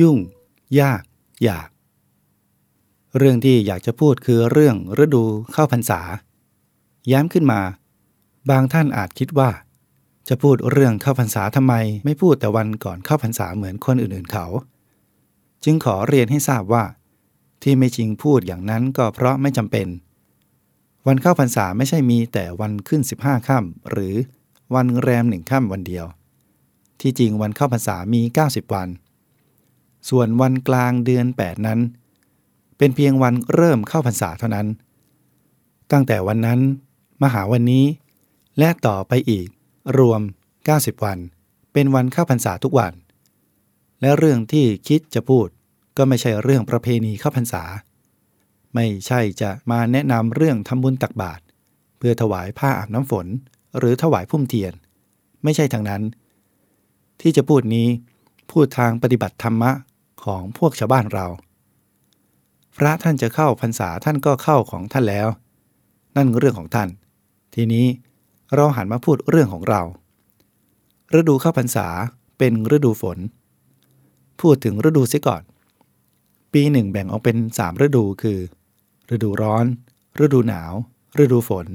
ยุ่ง ยาก อยาก เรื่องที่อยากจะพูดคือเรื่องฤดูเข้าพรรษา ย้ำขึ้นมา บางท่านอาจคิดว่า จะพูดเรื่องเข้าพรรษาทำไม ไม่พูดแต่วันก่อนเข้าพรรษาเหมือนคนอื่นๆเขา จึงขอเรียนให้ทราบว่า ที่ไม่จริงพูดอย่างนั้นก็เพราะไม่จำเป็น วันเข้าพรรษาไม่ใช่มีแต่วันขึ้น 15ค่ำหรือวันแรมหนึ่งค่ำวันเดียว ที่จริงวันเข้าพรรษามี 90 วัน ส่วนวันกลางเดือน 8 นั้น เป็นเพียงวันเริ่มเข้าพรรษาเท่านั้น ตั้งแต่วันนั้นมาหาวันนี้ และต่อไปอีก รวม 90 วัน เป็นวันเข้าพรรษาทุกวัน และเรื่องที่คิดจะพูดก็ไม่ใช่เรื่องประเพณีเข้าพรรษา ไม่ใช่จะมาแนะนำเรื่องทำบุญตักบาตรเพื่อถวายผ้าอาบน้ำฝน หรือถวายพุ่มเทียน ไม่ใช่ทางนั้น ที่จะพูดนี้พูดทางปฏิบัติธรรมะ ของพวกชาวบ้านเรา พระท่านจะเข้าพรรษาท่านก็เข้าของท่านแล้ว นั่นเรื่องของท่าน ทีนี้เราหันมาพูดเรื่องของเรา ฤดูเข้าพรรษาเป็นฤดูฝน พูดถึงฤดูเสียก่อน ปีหนึ่งแบ่งออกเป็นสามฤดูคือ ฤดูร้อน ฤดูหนาว ฤดูฝน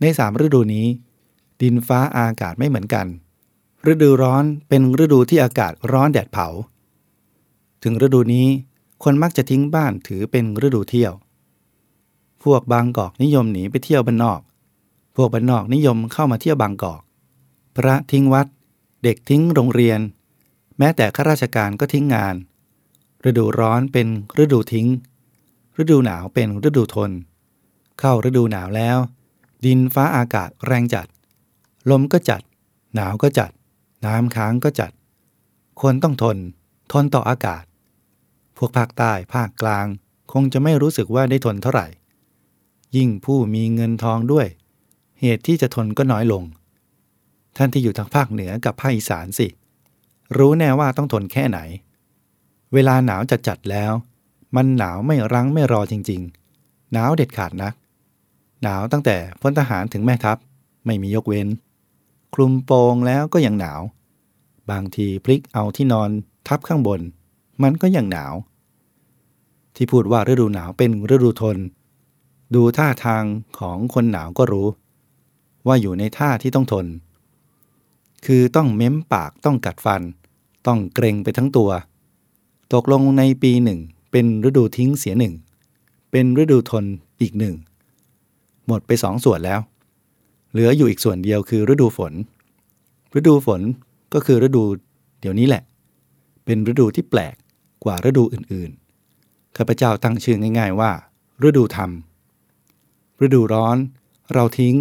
ในสามฤดูนี้ ดินฟ้าอากาศไม่เหมือนกันฤดูร้อนเป็นฤดูที่อากาศร้อนแดดเผา ถึงฤดูนี้คนมักจะทิ้งบ้านถือเป็นฤดูเที่ยว พวกบางกอกนิยมหนีไปเที่ยวบ้านนอก พวกบ้านนอกนิยมเข้ามาเที่ยวบางกอก พระทิ้งวัด เด็กทิ้งโรงเรียน แม้แต่ข้าราชการก็ทิ้งงาน ฤดูร้อนเป็นฤดูทิ้ง ฤดูหนาวเป็นฤดูทน เข้าฤดูหนาวแล้ว ดินฟ้าอากาศแรงจัด ลมก็จัด หนาวก็จัด น้ำค้างก็จัด คนต้องทน ทนต่ออากาศ พวกภาคใต้ภาคกลาง คงจะไม่รู้สึกว่าได้ทนเท่าไหร่ ยิ่งผู้มีเงินทองด้วย เหตุที่จะทนก็น้อยลง ท่านที่อยู่ทางภาคเหนือกับภาคอีสานสิ รู้แน่ว่าต้องทนแค่ไหน เวลาหนาวจัดจัดแล้ว มันหนาวไม่รั้งไม่รอจริง ๆ หนาวเด็ดขาดนัก หนาวตั้งแต่พลทหารถึงแม่ทัพไม่มียกเว้น คลุมโปงแล้วก็ยังหนาว บางทีพลิกเอาที่นอนทับข้างบน มันก็ยังหนาว ที่พูดว่าฤดูหนาวเป็นฤดูทน ดูท่าทางของคนหนาวก็รู้ ว่าอยู่ในท่าที่ต้องทน คือต้องเม้มปากต้องกัดฟัน ต้องเกรงไปทั้งตัว ตกลงในปีหนึ่งเป็นฤดูทิ้งเสียหนึ่ง เป็นฤดูทนอีกหนึ่ง หมดไปสองส่วนแล้ว เหลืออยู่อีกส่วนเดียวคือฤดูฝน ฤดูฝนก็คือฤดูเดี๋ยวนี้แหละ เป็นฤดูที่แปลก กว่าฤดูอื่นๆ ข้าพเจ้าตั้งชื่อง่าย ๆว่า ฤดูธรรม ฤดูร้อนเราทิ้ง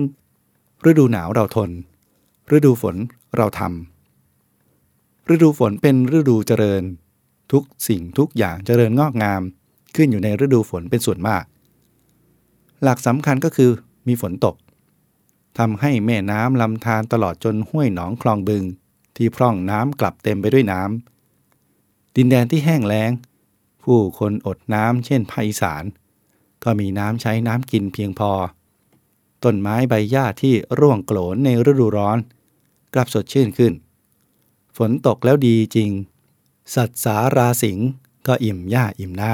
ฤดูหนาวเราทน ฤดูฝนเราทำฤดูฝนเป็นฤดูเจริญ ทุกสิ่งทุกอย่างเจริญงอกงาม ขึ้นอยู่ในฤดูฝนเป็นส่วนมาก หลักสำคัญก็คือมีฝนตกทำให้แม่น้ำลำธารตลอดจนห้วยหนองคลองบึง ที่พร่องน้ำกลับเต็มไปด้วยน้ำ ดินแดนที่แห้งแล้ง ผู้คนอดน้ำเช่นภาคอีสาน ก็มีน้ำใช้น้ำกินเพียงพอ ต้นไม้ใบหญ้าที่ร่วงโกลนในฤดูร้อน กลับสดชื่นขึ้น ฝนตกแล้วดีจริง สัตว์สาราสิงก็อิ่มหญ้าอิ่มน้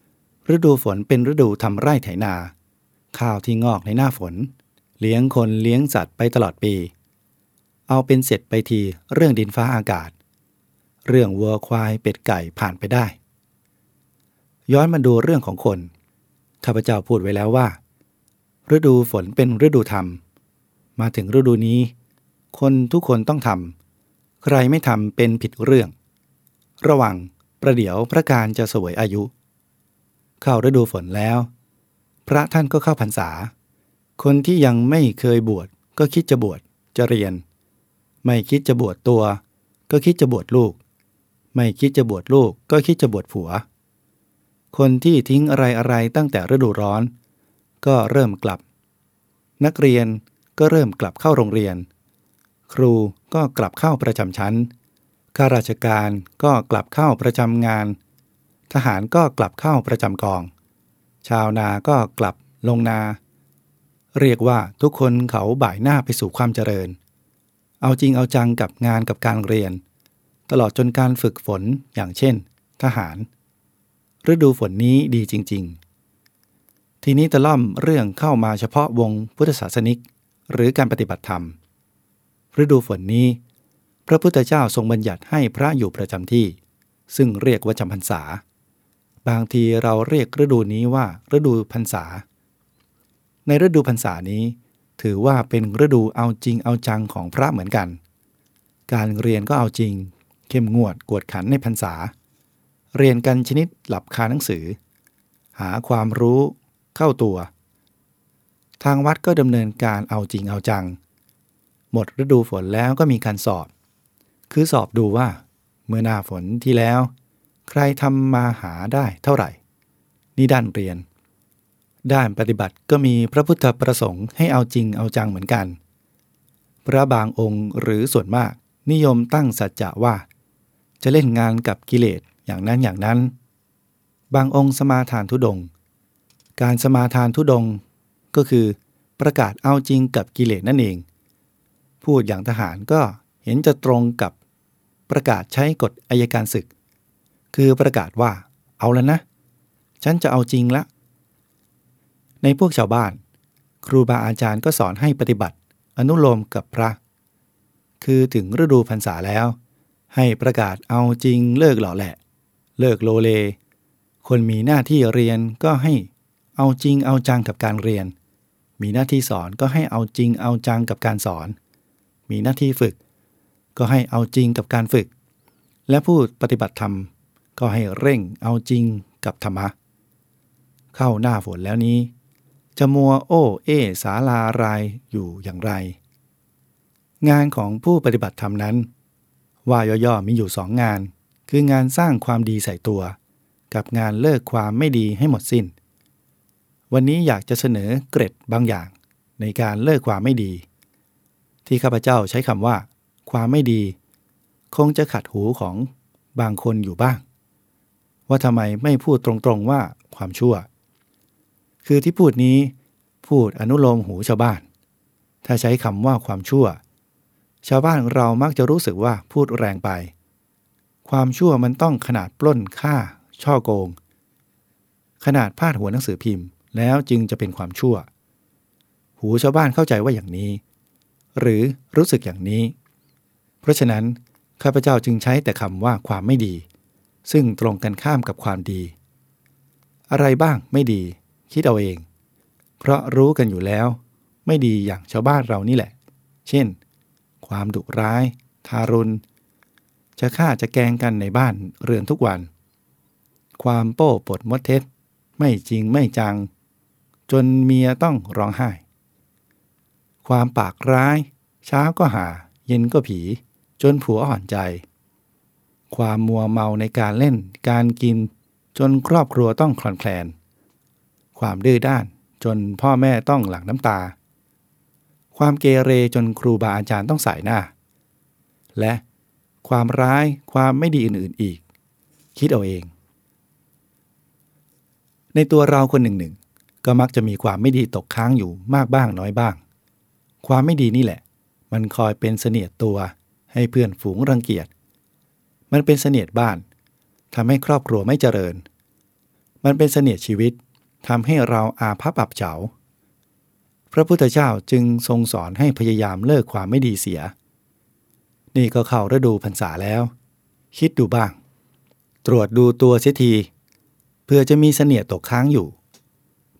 ำฤดูฝนเป็นฤดูทำไร่ไถนา ข้าวที่งอกในหน้าฝน เลี้ยงคนเลี้ยงสัตว์ไปตลอดปี เอาเป็นเสร็จไปทีเรื่องดินฟ้าอากาศ เรื่องวัวควายเป็ดไก่ผ่านไปได้ ย้อนมาดูเรื่องของคนข้าพเจ้าพูดไว้แล้วว่า ฤดูฝนเป็นฤดูธรรม มาถึงฤดูนี้ คนทุกคนต้องทำใครไม่ทำเป็นผิดเรื่อง ระวังประเดี๋ยวพระการจะสวยอายุ เข้าฤดูฝนแล้ว พระท่านก็เข้าพรรษา คนที่ยังไม่เคยบวชก็คิดจะบวชจะเรียน ไม่คิดจะบวชตัว ก็คิดจะบวชลูก ไม่คิดจะบวชลูกก็คิดจะบวชผัว คนที่ทิ้งอะไรอะไรตั้งแต่ฤดูร้อน ก็เริ่มกลับ นักเรียนก็เริ่มกลับเข้าโรงเรียน ครูก็กลับเข้าประจำชั้นข้าราชการก็กลับเข้าประจำงาน ทหารก็กลับเข้าประจำกอง ชาวนาก็กลับลงนา เรียกว่าทุกคนเขาบ่ายหน้าไปสู่ความเจริญ เอาจริงเอาจังกับงานกับการเรียน ตลอดจนการฝึกฝนอย่างเช่น ทหาร ฤดูฝนนี้ดีจริง ๆ ทีนี้ตะล่อมเรื่องเข้ามาเฉพาะวงพุทธศาสนิก หรือการปฏิบัติธรรม ฤดูฝนนี้ พระพุทธเจ้าทรงบัญญัติให้พระอยู่ประจำที่ ซึ่งเรียกว่าจำพรรษา บางทีเราเรียกฤดูนี้ว่าฤดูพรรษา ในฤดูพรรษานี้ ถือว่าเป็นฤดูเอาจริงเอาจังของพระเหมือนกัน การเรียนก็เอาจริง เข้มงวดกวดขันในพรรษา เรียนกันชนิดหลับคาหนังสือ หาความรู้เข้าตัว ทางวัดก็ดำเนินการเอาจริงเอาจัง หมดฤดูฝนแล้วก็มีการสอบ คือสอบดูว่า เมื่อหน้าฝนที่แล้ว ใครทำมาหาได้เท่าไหร่ นี่ด้านเรียน ด้านปฏิบัติก็มีพระพุทธประสงค์ให้เอาจริงเอาจังเหมือนกัน พระบางองค์หรือส่วนมากนิยมตั้งสัจจะว่า จะเล่นงานกับกิเลสอย่างนั้นอย่างนั้น บางองค์สมาทานทุดง การสมาทานทุดงก็คือประกาศเอาจริงกับกิเลสนั่นเอง พูดอย่างทหารก็เห็นจะตรงกับประกาศใช้กฎอายการศึก คือประกาศว่าเอาแล้วนะ ฉันจะเอาจริงละ ในพวกชาวบ้าน ครูบาอาจารย์ก็สอนให้ปฏิบัติอนุโลมกับพระ คือถึงฤดูพรรษาแล้ว ให้ประกาศเอาจริงเลิกหล่อแหละ เลิกโลเล คนมีหน้าที่เรียนก็ให้เอาจริงเอาจังกับการเรียน มีหน้าที่สอนก็ให้เอาจริงเอาจังกับการสอน มีหน้าที่ฝึก ก็ให้เอาจริงกับการฝึก และผู้ปฏิบัติธรรม ก็ให้เร่งเอาจริงกับธรรมะ เข้าหน้าฝนแล้วนี้ จะมัวโอ้เอสาลารายอยู่อย่างไร งานของผู้ปฏิบัติธรรมนั้น ว่าย่อๆมีอยู่สองงาน คืองานสร้างความดีใส่ตัว กับงานเลิกความไม่ดีให้หมดสิน้น วันนี้อยากจะเสนอเกร็ดบางอย่าง ในการเลิกความไม่ดี ที่ข้าพเจ้าใช้คำว่า ความไม่ดี คงจะขัดหูของบางคนอยู่บ้าง ว่าทำไมไม่พูดตรงๆว่าความชั่ว คือที่พูดนี้พูดอนุโลมหูชาวบ้าน ถ้าใช้คำว่าความชั่ว ชาวบ้านเรามักจะรู้สึกว่าพูดแรงไป ความชั่วมันต้องขนาดปล้นฆ่า ช่อโกง ขนาดพาดหัวหนังสือพิมพ์ แล้วจึงจะเป็นความชั่ว หูชาวบ้านเข้าใจว่าอย่างนี้ หรือรู้สึกอย่างนี้ เพราะฉะนั้นข้าพเจ้าจึงใช้แต่คำว่าความไม่ดี ซึ่งตรงกันข้ามกับความดี อะไรบ้างไม่ดี คิดเอาเอง เพราะรู้กันอยู่แล้ว ไม่ดีอย่างชาวบ้านเรานี่แหละ เช่น ความดุร้าย ทารุณ จะฆ่าจะแกงกันในบ้านเรือนทุกวัน ความโป้ปดมดเท็จ ไม่จริงไม่จัง จนเมียต้องร้องไห้ ความปากร้าย เช้าก็หา เย็นก็ผี จนผัวอ่อนใจ ความมัวเมาในการเล่น การกิน จนครอบครัวต้องคลอนแคลน ความดื้อด้านจนพ่อแม่ต้องหลั่งน้ำตา ความเกเรจนครูบาอาจารย์ต้องสายหน้า และความร้ายความไม่ดีอื่นๆอีก คิดเอาเอง ในตัวเราคนหนึ่งหนึ่งก็มักจะมีความไม่ดีตกค้างอยู่มากบ้างน้อยบ้าง ความไม่ดีนี่แหละ มันคอยเป็นเสนียดตัว ให้เพื่อนฝูงรังเกียจ มันเป็นเสนียดบ้านทำให้ครอบครัวไม่เจริญ มันเป็นเสนียดชีวิตทำให้เราอาภัพอับเฉา พระพุทธเจ้าจึงทรงสอนให้พยายามเลิกความไม่ดีเสีย นี่ก็เข้าฤดูพรรษาแล้ว คิดดูบ้าง ตรวจดูตัวเสียทีเพื่อจะมีเสนียดตกค้างอยู่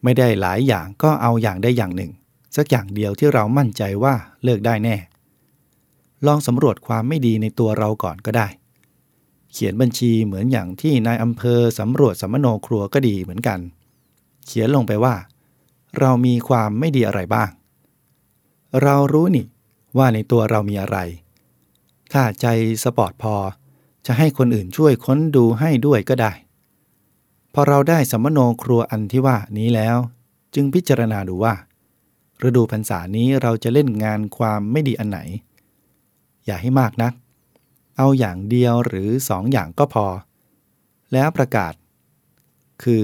ไม่ได้หลายอย่างก็เอาอย่างได้อย่างหนึ่ง สักอย่างเดียวที่เรามั่นใจว่าเลิกได้แน่ ลองสำรวจความไม่ดีในตัวเราก่อนก็ได้ เขียนบัญชีเหมือนอย่างที่นายอำเภอสำรวจสำมะโนครัวก็ดีเหมือนกัน เขียนลงไปว่า เรามีความไม่ดีอะไรบ้าง เรารู้นี่ว่าในตัวเรามีอะไร ถ้าใจสปอร์ตพอ จะให้คนอื่นช่วยค้นดูให้ด้วยก็ได้ พอเราได้สำมะโนครัวอันที่ว่านี้แล้ว จึงพิจารณาดูว่า ฤดูพรรษานี้เราจะเล่นงานความไม่ดีอันไหน อย่าให้มากนัก เอาอย่างเดียวหรือสองอย่างก็พอ แล้วประกาศ คือ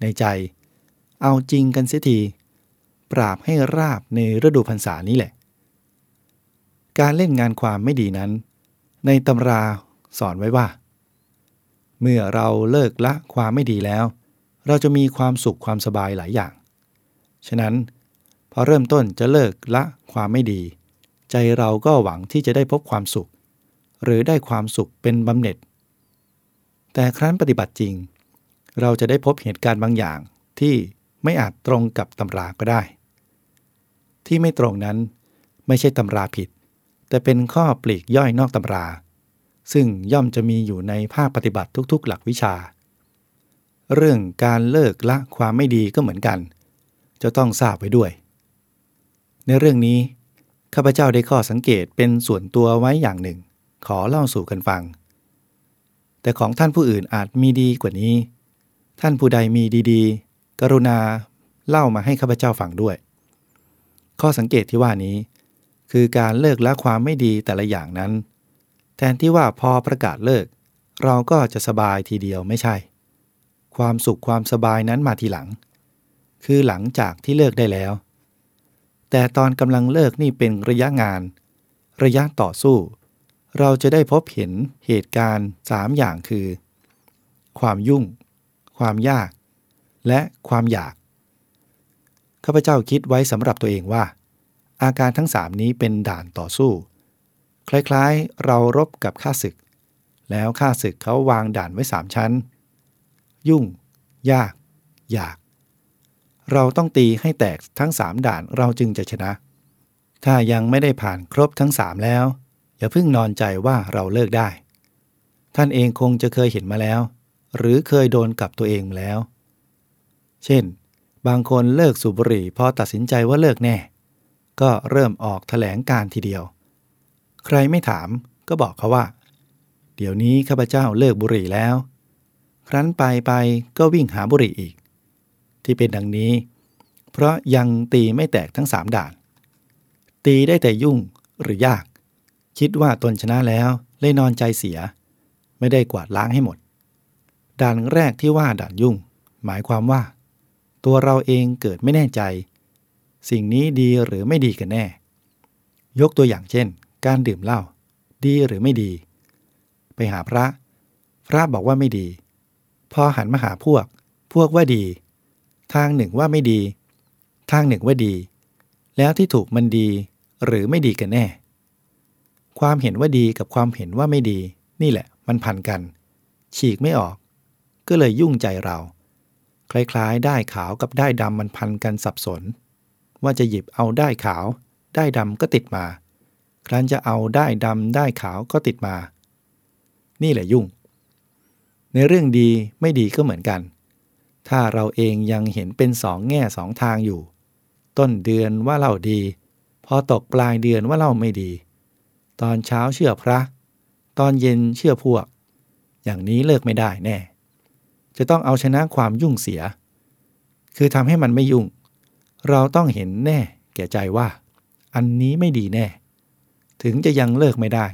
ในใจ เอาจริงกันเสียที ปราบให้ราบในฤดูพรรษานี้แหละ การเล่นงานความไม่ดีนั้น ในตำราสอนไว้ว่า เมื่อเราเลิกละความไม่ดีแล้ว เราจะมีความสุขความสบายหลายอย่าง ฉะนั้น พอเริ่มต้นจะเลิกละความไม่ดี ใจเราก็หวังที่จะได้พบความสุข หรือได้ความสุขเป็นบำเหน็จ แต่ครั้นปฏิบัติจริง เราจะได้พบเหตุการณ์บางอย่างที่ ไม่อาจตรงกับตำราก็ได้ ที่ไม่ตรงนั้นไม่ใช่ตำราผิด แต่เป็นข้อปลีกย่อยนอกตำรา ซึ่งย่อมจะมีอยู่ในภาคปฏิบัติทุกๆ หลักวิชา เรื่องการเลิกละความไม่ดีก็เหมือนกัน จะต้องทราบไว้ด้วย ในเรื่องนี้ข้าพเจ้าได้ข้อสังเกตเป็นส่วนตัวไว้อย่างหนึ่ง ขอเล่าสู่กันฟัง แต่ของท่านผู้อื่นอาจมีดีกว่านี้ ท่านผู้ใดมีดีๆ กรุณาเล่ามาให้ข้าพเจ้าฟังด้วย ข้อสังเกตที่ว่านี้ คือการเลิกละความไม่ดีแต่ละอย่างนั้น แทนที่ว่าพอประกาศเลิก เราก็จะสบายทีเดียวไม่ใช่ ความสุขความสบายนั้นมาทีหลัง คือหลังจากที่เลิกได้แล้ว แต่ตอนกำลังเลิกนี่เป็นระยะงาน ระยะต่อสู้ เราจะได้พบเห็นเหตุการณ์สามอย่างคือ ความยุ่ง ความยาก และความอยาก ข้าพเจ้าคิดไว้สำหรับตัวเองว่า อาการทั้งสามนี้เป็นด่านต่อสู้ คล้ายๆ เรารบกับข้าศึก แล้วข้าศึกเขาวางด่านไว้สามชั้น ยุ่ง ยาก อยาก เราต้องตีให้แตกทั้งสามด่านเราจึงจะชนะ ถ้ายังไม่ได้ผ่านครบทั้งสามแล้ว อย่าเพิ่งนอนใจว่าเราเลิกได้ ท่านเองคงจะเคยเห็นมาแล้ว หรือเคยโดนกับตัวเองมาแล้ว เช่น บางคนเลิกสูบบุหรี่พอตัดสินใจว่าเลิกแน่ ก็เริ่มออกถแถลงการทีเดียว ใครไม่ถามก็บอกเขาว่า เดี๋ยวนี้ข้าพเจ้าเลิกบุหรี่แล้ว ครั้นไปไปก็วิ่งหาบุหรี่อีก ที่เป็นดังนี้ เพราะยังตีไม่แตกทั้งสามด่าน ตีได้แต่ยุ่งหรือยาก คิดว่าตนชนะแล้วเลยนอนใจเสีย ไม่ได้กวาดล้างให้หมดด่านแรกที่ว่าด่านยุ่ง หมายความว่า ตัวเราเองเกิดไม่แน่ใจ สิ่งนี้ดีหรือไม่ดีกันแน่ ยกตัวอย่างเช่น การดื่มเหล้าดีหรือไม่ดี ไปหาพระ พระบอกว่าไม่ดี พอหันมาหาพวก พวกว่าดี ทางหนึ่งว่าไม่ดี ทางหนึ่งว่าดี แล้วที่ถูกมันดีหรือไม่ดีกันแน่ ความเห็นว่าดีกับความเห็นว่าไม่ดี นี่แหละมันพันกัน ฉีกไม่ออก ก็เลยยุ่งใจเรา คล้ายๆ ได้ขาวกับได้ดำมันพันกันสับสน ว่าจะหยิบเอาได้ขาว ได้ดำก็ติดมา ครั้นจะเอาได้ดำได้ขาวก็ติดมา นี่แหละยุ่ง ในเรื่องดีไม่ดีก็เหมือนกัน ถ้าเราเองยังเห็นเป็นสองแง่สองทางอยู่ ต้นเดือนว่าเล่าดี พอตกปลายเดือนว่าเล่าไม่ดี ตอนเช้าเชื่อพระ ตอนเย็นเชื่อพวก อย่างนี้เลิกไม่ได้แน่ จะต้องเอาชนะความยุ่งเสีย คือทำให้มันไม่ยุ่ง เราต้องเห็นแน่ แก่ใจว่า อันนี้ไม่ดีแน่ ถึงจะยังเลิกไม่ได้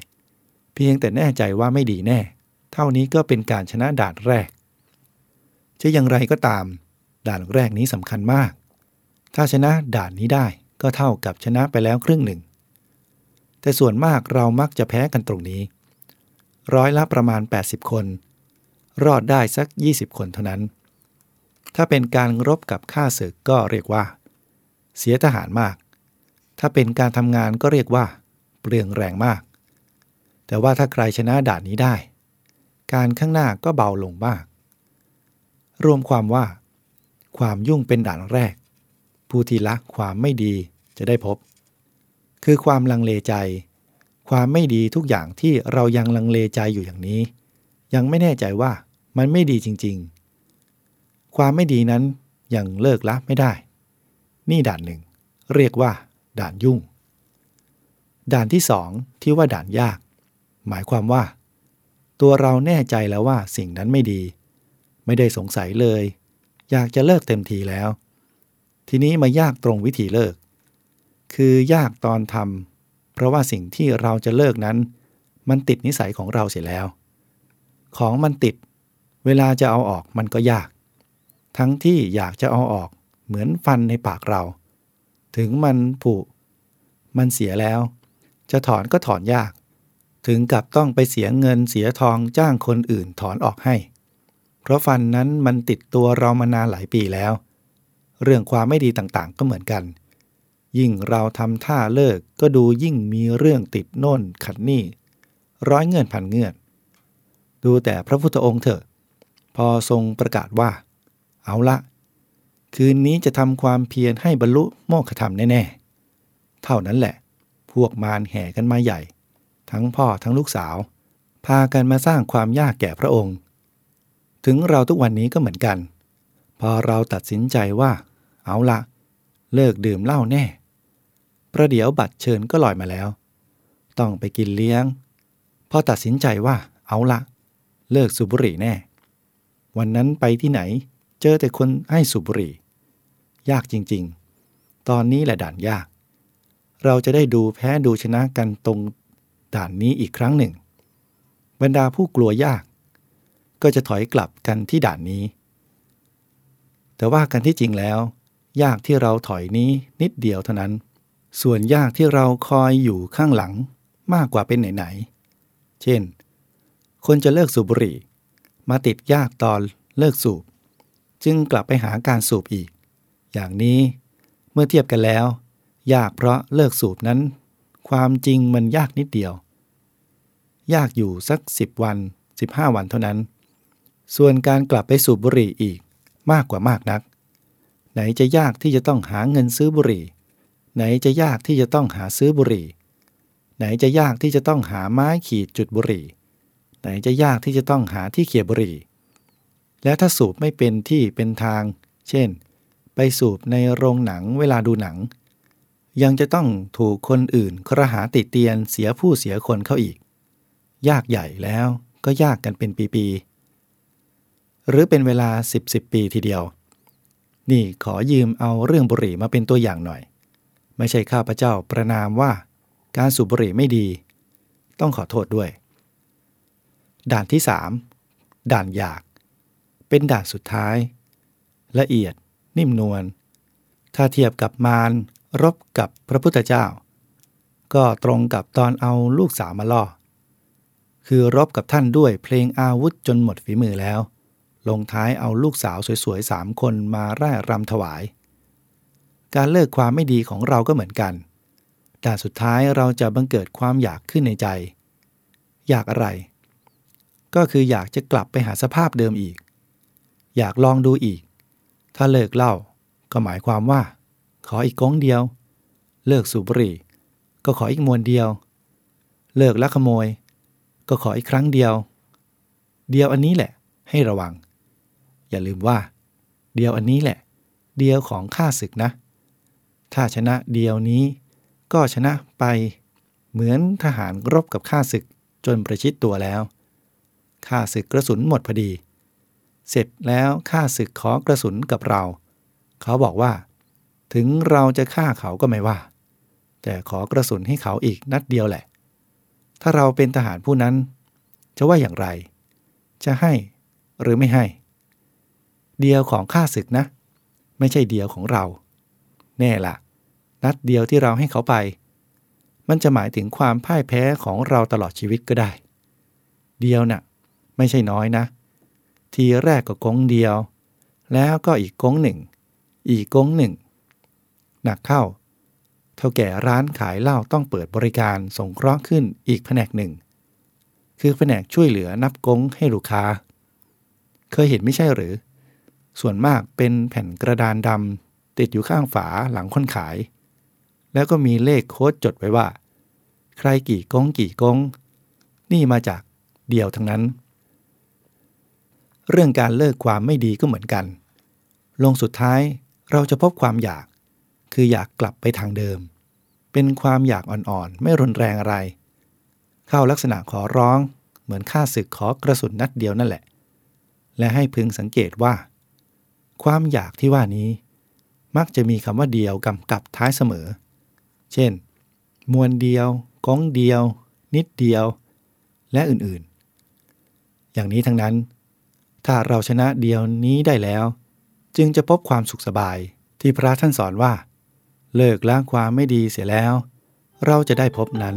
เพียงแต่แน่ใจว่าไม่ดีแน่ เท่านี้ก็เป็นการชนะด่านแรก จะอย่างไรก็ตาม ด่านแรกนี้สำคัญมาก ถ้าชนะด่านนี้ได้ก็เท่ากับชนะไปแล้วครึ่งหนึ่ง แต่ส่วนมากเรามักจะแพ้กันตรงนี้ ร้อยละประมาณ 80 คน รอดได้สัก 20 คนเท่านั้น ถ้าเป็นการรบกับข้าศึกก็เรียกว่า เสียทหารมาก ถ้าเป็นการทำงานก็เรียกว่า เปลืองแรงมาก แต่ว่าถ้าใครชนะด่านนี้ได้ การข้างหน้าก็เบาลงมาก รวมความว่า ความยุ่งเป็นด่านแรก ผู้ที่ละความไม่ดีจะได้พบ คือความลังเลใจ ความไม่ดีทุกอย่างที่เรายังลังเลใจอยู่อย่างนี้ยังไม่แน่ใจว่า มันไม่ดีจริง ๆ ความไม่ดีนั้นยังเลิกละไม่ได้ นี่ด่านหนึ่ง เรียกว่า ด่านยุ่ง ด่านที่สองที่ว่าด่านยาก หมายความว่า ตัวเราแน่ใจแล้วว่าสิ่งนั้นไม่ดี ไม่ได้สงสัยเลย อยากจะเลิกเต็มทีแล้ว ทีนี้มายากตรงวิธีเลิก คือยากตอนทำเพราะว่าสิ่งที่เราจะเลิกนั้น มันติดนิสัยของเราเสียแล้ว ของมันติด เวลาจะเอาออกมันก็ยาก ทั้งที่อยากจะเอาออกเหมือนฟันในปากเรา ถึงมันผุ มันเสียแล้ว จะถอนก็ถอนยาก ถึงกับต้องไปเสียเงินเสียทองจ้างคนอื่นถอนออกให้ เพราะฟันนั้นมันติดตัวเรามานานหลายปีแล้ว เรื่องความไม่ดีต่างๆก็เหมือนกัน ยิ่งเราทำท่าเลิกก็ดูยิ่งมีเรื่องติดโน่นขัดนี่ ร้อยเงื่อนพันเงื่อน ดูแต่พระพุทธองค์เถอะ พอทรงประกาศว่า เอาละ คืนนี้จะทำความเพียรให้บรรลุโมฆะธรรมแน่ๆ เท่านั้นแหละ พวกมารแห่กันมาใหญ่ ทั้งพ่อทั้งลูกสาว พากันมาสร้างความยากแก่พระองค์ ถึงเราทุกวันนี้ก็เหมือนกัน พอเราตัดสินใจว่า เอาละ เลิกดื่มเหล้าแน่ ประเดี๋ยวบัตรเชิญก็ลอยมาแล้ว ต้องไปกินเลี้ยง พอตัดสินใจว่า เอาละ เลิกสูบบุหรี่แน่ วันนั้นไปที่ไหน เจอแต่คนให้สูบบุหรี่ ยากจริงๆ ตอนนี้แหละด่านยาก เราจะได้ดูแพ้ดูชนะกันตรงด่านนี้อีกครั้งหนึ่ง บรรดาผู้กลัวยาก ก็จะถอยกลับกันที่ด่านนี้ แต่ว่ากันที่จริงแล้ว ยากที่เราถอยนี้นิดเดียวเท่านั้น ส่วนยากที่เราคอยอยู่ข้างหลังมากกว่าเป็นไหนๆ เช่น คนจะเลิกสูบบุหรี่ มาติดยากตอนเลิกสูบ จึงกลับไปหาการสูบอีก อย่างนี้เมื่อเทียบกันแล้ว ยากเพราะเลิกสูบนั้น ความจริงมันยากนิดเดียว ยากอยู่สัก 10 วัน 15 วันเท่านั้น ส่วนการกลับไปสูบบุหรี่อีกมากกว่ามากนัก ไหนจะยากที่จะต้องหาเงินซื้อบุหรี่ ไหนจะยากที่จะต้องหาซื้อบุหรี่ ไหนจะยากที่จะต้องหาไม้ขีดจุดบุหรี่ ไหนจะยากที่จะต้องหาที่เขี่ยบุหรี่ แล้วถ้าสูบไม่เป็นที่เป็นทาง เช่น ไปสูบในโรงหนังเวลาดูหนัง ยังจะต้องถูกคนอื่นครหาติดเตียนเสียผู้เสียคนเข้าอีก ยากใหญ่แล้วก็ยากกันเป็นปีๆ หรือเป็นเวลา 10 10 ปีทีเดียว นี่ขอยืมเอาเรื่องบุหรี่มาเป็นตัวอย่างหน่อย ไม่ใช่ข้าพเจ้าประนามว่า การสูบบุหรี่ไม่ดี ต้องขอโทษด้วย ด่านที่ 3 ด่านอยาก เป็นด่านสุดท้าย ละเอียด นิ่มนวลถ้าเทียบกับมารรบกับพระพุทธเจ้า ก็ตรงกับตอนเอาลูกสาวมาล่อ คือรบกับท่านด้วยเพลงอาวุธจนหมดฝีมือแล้ว ลงท้ายเอาลูกสาวสวยๆสามคนมาไร่รำถวาย การเลิกความไม่ดีของเราก็เหมือนกัน แต่สุดท้ายเราจะบังเกิดความอยากขึ้นในใจ อยากอะไร ก็คืออยากจะกลับไปหาสภาพเดิมอีก อยากลองดูอีก ถ้าเลิกเหล้าก็หมายความว่า ขออีกก้องเดียว เลิกสูบบุหรี่ ก็ขออีกมวนเดียว เลิกลักขโมย ก็ขออีกครั้งเดียว เดียวอันนี้แหละ ให้ระวัง อย่าลืมว่า เดียวอันนี้แหละ เดียวของข้าศึกนะ ถ้าชนะเดียวนี้ ก็ชนะไป เหมือนทหารรบกับข้าศึกจนประชิดตัวแล้ว ข้าศึกกระสุนหมดพอดี เสร็จแล้วข้าศึกขอกระสุนกับเรา เขาบอกว่า ถึงเราจะฆ่าเขาก็ไม่ว่า แต่ขอกระสุนให้เขาอีกนัดเดียวแหละ ถ้าเราเป็นทหารผู้นั้น จะว่าอย่างไร จะให้หรือไม่ให้ เดียวของข้าศึกนะ ไม่ใช่เดียวของเรา แน่ละนัดเดียวที่เราให้เขาไป มันจะหมายถึงความพ่ายแพ้ของเราตลอดชีวิตก็ได้ เดียวนะ่ะ ไม่ใช่น้อยนะ ทีแรกก็กงเดียว แล้วก็อีกกงหนึ่ง อีกกงหนึ่ง หนักเข้า เท่าแก่ร้านขายเหล้าต้องเปิดบริการส่งเคราะห์ขึ้นอีกแผนกหนึ่ง คือแผนกช่วยเหลือนับกงให้ลูกค้า เคยเห็นไม่ใช่หรือ ส่วนมากเป็นแผ่นกระดานดำติดอยู่ข้างฝาหลังคนขาย แล้วก็มีเลขโค้ดจดไว้ว่า ใครกี่กงกี่กงนี่มาจากเดียวทั้งนั้น เรื่องการเลิกความไม่ดีก็เหมือนกัน ลงสุดท้ายเราจะพบความอยาก คืออยากกลับไปทางเดิม เป็นความอยากอ่อนๆ ไม่รุนแรงอะไร เข้าลักษณะขอร้องเหมือนข้าศึกขอกระสุนนัดเดียวนั่นแหละ และให้พึงสังเกตว่า ความอยากที่ว่านี้ มักจะมีคำว่าเดียวกำกับท้ายเสมอ เช่น มวลเดียวก้องเดียว นิดเดียว และอื่นๆ อย่างนี้ทั้งนั้น ถ้าเราชนะเดียวนี้ได้แล้ว จึงจะพบความสุขสบายที่พระท่านสอนว่า เลิกล้างความไม่ดีเสียแล้ว เราจะได้พบนั้น